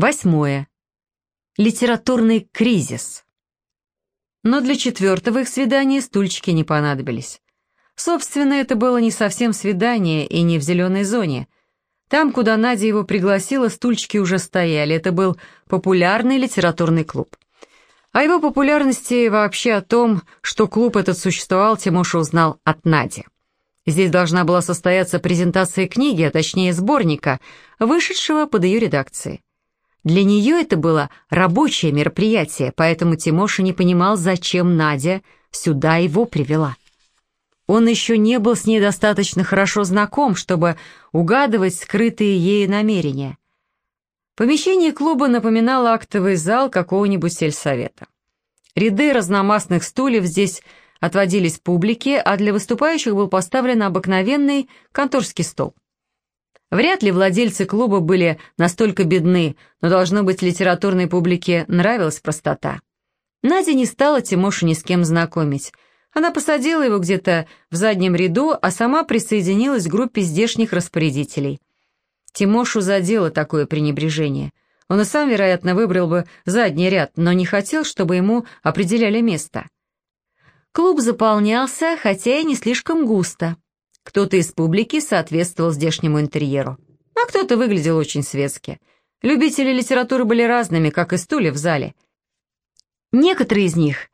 Восьмое. Литературный кризис. Но для четвертого их свидания стульчики не понадобились. Собственно, это было не совсем свидание и не в зеленой зоне. Там, куда Надя его пригласила, стульчики уже стояли. Это был популярный литературный клуб. О его популярности и вообще о том, что клуб этот существовал, Тимоша узнал от Нади. Здесь должна была состояться презентация книги, а точнее сборника, вышедшего под ее редакцией. Для нее это было рабочее мероприятие, поэтому Тимоша не понимал, зачем Надя сюда его привела. Он еще не был с ней достаточно хорошо знаком, чтобы угадывать скрытые ею намерения. Помещение клуба напоминало актовый зал какого-нибудь сельсовета. Ряды разномастных стульев здесь отводились публике, а для выступающих был поставлен обыкновенный конторский стол. Вряд ли владельцы клуба были настолько бедны, но, должно быть, литературной публике нравилась простота. Надя не стала Тимошу ни с кем знакомить. Она посадила его где-то в заднем ряду, а сама присоединилась к группе здешних распорядителей. Тимошу задело такое пренебрежение. Он и сам, вероятно, выбрал бы задний ряд, но не хотел, чтобы ему определяли место. Клуб заполнялся, хотя и не слишком густо. Кто-то из публики соответствовал здешнему интерьеру, а кто-то выглядел очень светски. Любители литературы были разными, как и стулья в зале. Некоторые из них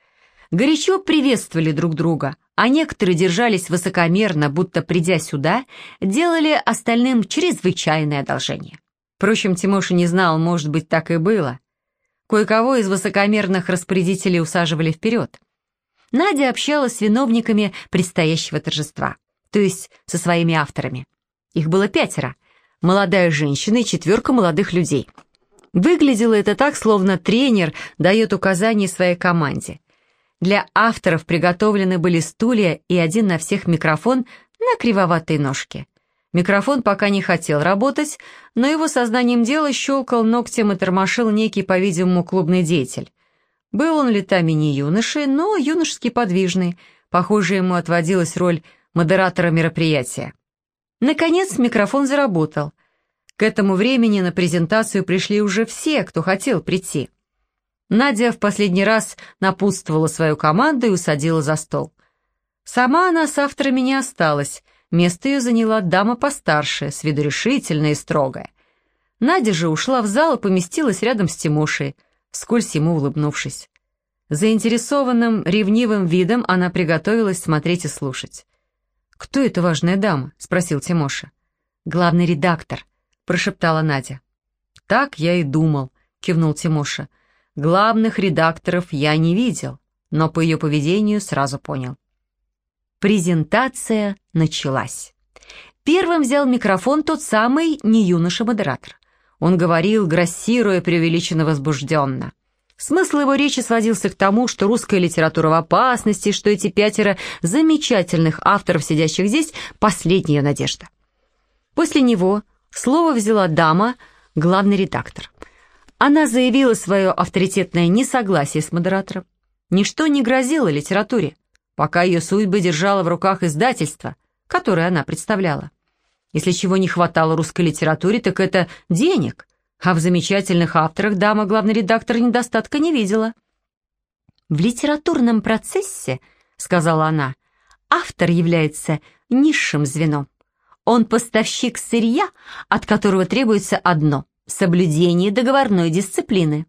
горячо приветствовали друг друга, а некоторые держались высокомерно, будто, придя сюда, делали остальным чрезвычайное одолжение. Впрочем, Тимоша не знал, может быть, так и было. Кое-кого из высокомерных распорядителей усаживали вперед. Надя общалась с виновниками предстоящего торжества то есть со своими авторами. Их было пятеро. Молодая женщина и четверка молодых людей. Выглядело это так, словно тренер дает указания своей команде. Для авторов приготовлены были стулья и один на всех микрофон на кривоватой ножке. Микрофон пока не хотел работать, но его сознанием дела щелкал ногтем и тормошил некий, по-видимому, клубный деятель. Был он летами не юношей, но юношески подвижный. Похоже, ему отводилась роль модератора мероприятия. Наконец микрофон заработал. К этому времени на презентацию пришли уже все, кто хотел прийти. Надя в последний раз напутствовала свою команду и усадила за стол. Сама она с авторами не осталась, место ее заняла дама постарше, с виду решительная и строгая. Надя же ушла в зал и поместилась рядом с Тимошей, вскользь ему улыбнувшись. Заинтересованным, ревнивым видом она приготовилась смотреть и слушать. «Кто эта важная дама?» — спросил Тимоша. «Главный редактор», — прошептала Надя. «Так я и думал», — кивнул Тимоша. «Главных редакторов я не видел, но по ее поведению сразу понял». Презентация началась. Первым взял микрофон тот самый не юноша-модератор. Он говорил, грассируя преувеличенно возбужденно. Смысл его речи сводился к тому, что русская литература в опасности, что эти пятеро замечательных авторов, сидящих здесь, последняя надежда. После него слово взяла дама, главный редактор. Она заявила свое авторитетное несогласие с модератором. Ничто не грозило литературе, пока ее судьба держала в руках издательство, которое она представляла. Если чего не хватало русской литературе, так это денег – а в замечательных авторах дама главный редактор недостатка не видела. «В литературном процессе, — сказала она, — автор является низшим звеном. Он поставщик сырья, от которого требуется одно — соблюдение договорной дисциплины».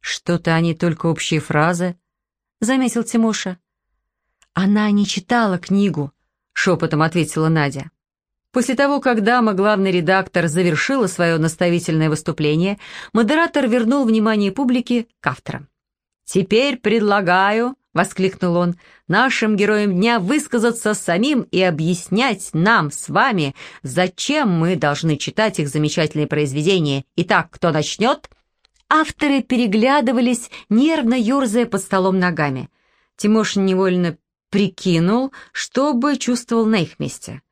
«Что-то они только общие фразы», — заметил Тимоша. «Она не читала книгу», — шепотом ответила Надя. После того, как дама, главный редактор, завершила свое наставительное выступление, модератор вернул внимание публики к авторам. «Теперь предлагаю», — воскликнул он, — «нашим героям дня высказаться самим и объяснять нам с вами, зачем мы должны читать их замечательные произведения. Итак, кто начнет?» Авторы переглядывались, нервно ерзая под столом ногами. Тимош невольно прикинул, что бы чувствовал на их месте.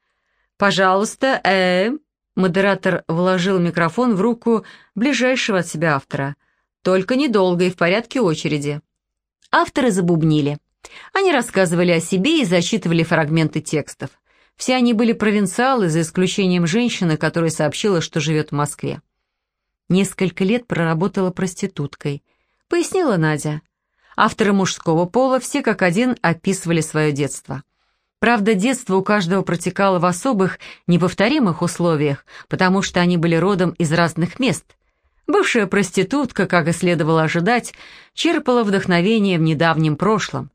«Пожалуйста, э...» Модератор вложил микрофон в руку ближайшего от себя автора. «Только недолго и в порядке очереди». Авторы забубнили. Они рассказывали о себе и зачитывали фрагменты текстов. Все они были провинциалы, за исключением женщины, которая сообщила, что живет в Москве. Несколько лет проработала проституткой. Пояснила Надя. Авторы мужского пола все как один описывали свое детство. Правда, детство у каждого протекало в особых, неповторимых условиях, потому что они были родом из разных мест. Бывшая проститутка, как и следовало ожидать, черпала вдохновение в недавнем прошлом.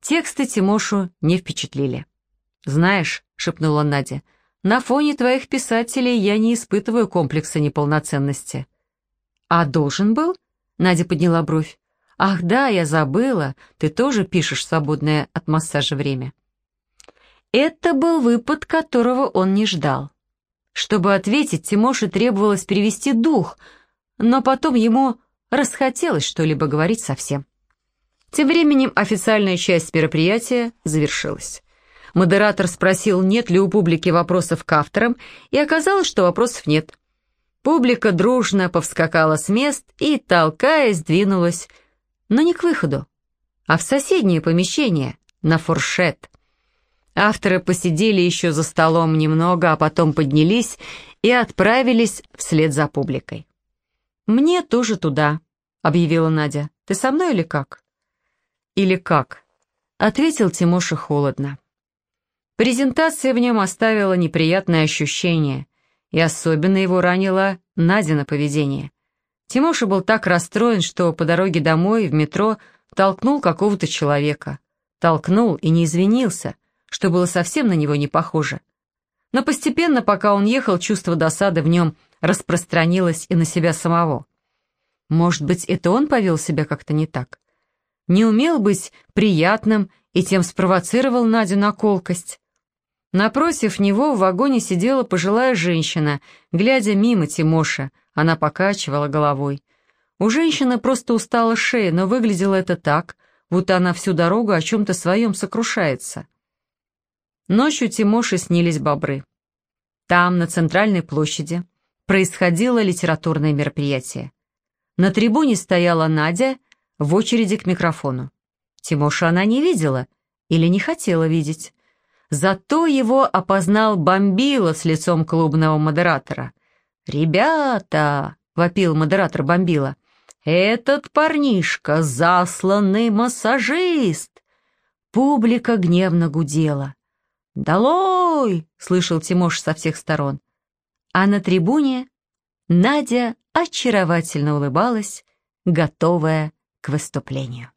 Тексты Тимошу не впечатлили. «Знаешь», — шепнула Надя, — «на фоне твоих писателей я не испытываю комплекса неполноценности». «А должен был?» — Надя подняла бровь. «Ах да, я забыла, ты тоже пишешь свободное от массажа время». Это был выпад, которого он не ждал. Чтобы ответить, Тимоше требовалось перевести дух, но потом ему расхотелось что-либо говорить совсем. Тем временем официальная часть мероприятия завершилась. Модератор спросил, нет ли у публики вопросов к авторам, и оказалось, что вопросов нет. Публика дружно повскакала с мест и, толкаясь, двинулась, но не к выходу, а в соседнее помещение, на фуршет. Авторы посидели еще за столом немного, а потом поднялись и отправились вслед за публикой. «Мне тоже туда», — объявила Надя. «Ты со мной или как?» «Или как?» — ответил Тимоша холодно. Презентация в нем оставила неприятное ощущение, и особенно его ранило Надина поведение. Тимоша был так расстроен, что по дороге домой в метро толкнул какого-то человека. Толкнул и не извинился, что было совсем на него не похоже. Но постепенно, пока он ехал, чувство досады в нем распространилось и на себя самого. Может быть, это он повел себя как-то не так? Не умел быть приятным и тем спровоцировал Надю на колкость. Напротив него в вагоне сидела пожилая женщина, глядя мимо Тимоша, она покачивала головой. У женщины просто устала шея, но выглядело это так, будто она всю дорогу о чем-то своем сокрушается. Ночью Тимоше снились бобры. Там, на центральной площади, происходило литературное мероприятие. На трибуне стояла Надя в очереди к микрофону. Тимоша она не видела или не хотела видеть. Зато его опознал Бомбила с лицом клубного модератора. «Ребята!» — вопил модератор Бомбила. «Этот парнишка — засланный массажист!» Публика гневно гудела. «Долой!» — слышал Тимош со всех сторон. А на трибуне Надя очаровательно улыбалась, готовая к выступлению.